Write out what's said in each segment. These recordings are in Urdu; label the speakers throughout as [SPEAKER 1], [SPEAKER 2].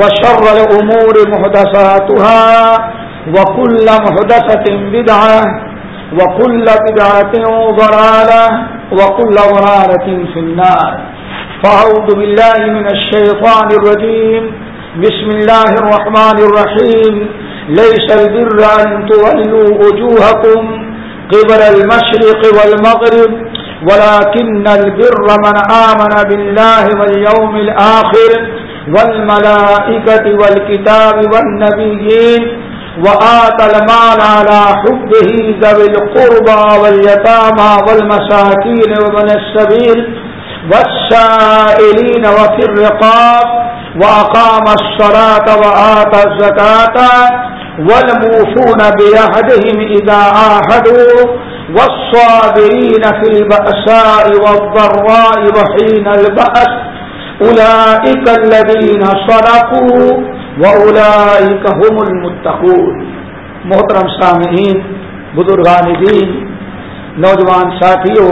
[SPEAKER 1] وشر الأمور محدثاتها وكل محدثة بدعة وكل بدعة ضلالة وكل ضلالة في النار. فأعوذ بالله من الشيطان الرجيم. بسم الله الرحمن الرحيم. ليس البر أن تولوا وجوهكم قبل المشرق والمغرب، ولكن البر من آمن بالله واليوم الآخر. والملائكة والكتاب والنبيين وآت المال على حبه ذوي القربى واليتامى والمساكين ومن السبيل والسائلين وفي الرقاب وأقام الصلاة وآت الزكاة والموفون بيهدهم إذا آهدوا والصابرين في البأساء والضراء وحين البأس أولئك الذين صدقوا هم المتقون. محترم سامعین، بزرگان دین، نوجوان ساتھیوں،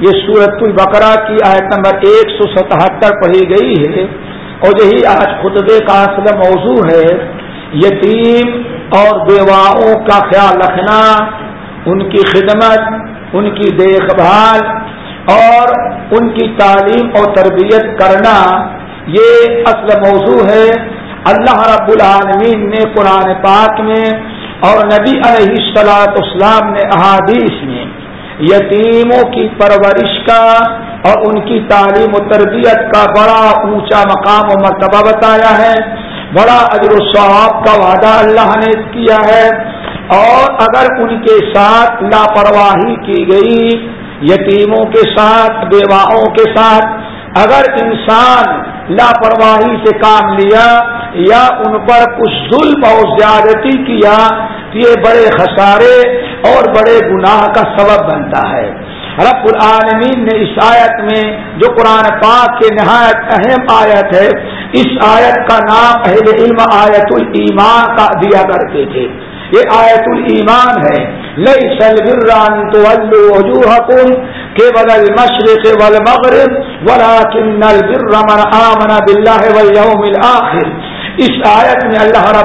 [SPEAKER 1] یہ سورت البقرہ کی آیت نمبر ایک سو ستہتر پڑھی گئی ہے اور یہی آج خطبے کا اصل موضوع ہے، یتیم اور بیواؤں کا خیال رکھنا، ان کی خدمت، ان کی دیکھ بھال اور ان کی تعلیم اور تربیت کرنا یہ اصل موضوع ہے۔ اللہ رب العالمین نے قرآن پاک میں اور نبی علیہ السلاط اسلام نے احادیث میں یتیموں کی پرورش کا اور ان کی تعلیم و تربیت کا بڑا اونچا مقام و مرتبہ بتایا ہے۔ بڑا اجر و ثواب کا وعدہ اللہ نے کیا ہے۔ اور اگر ان کے ساتھ لاپرواہی کی گئی یتیموں کے ساتھ، بیواؤں کے ساتھ اگر انسان لاپرواہی سے کام لیا یا ان پر کچھ ظلم اور زیادتی کیا یہ بڑے خسارے اور بڑے گناہ کا سبب بنتا ہے۔ رب العالمین نے اس آیت میں جو قرآن پاک کے نہایت اہم آیت ہے، اس آیت کا نام اہل علم آیت الایمان کا دیا کرتے تھے۔ یہ آیت الایمان ہے۔ لئی سلبران تو وجوہکم کے بدل مشرق والمغرب، ولكن البر من آمن بالله واليوم الآخر. اس آیت میں اللہ رب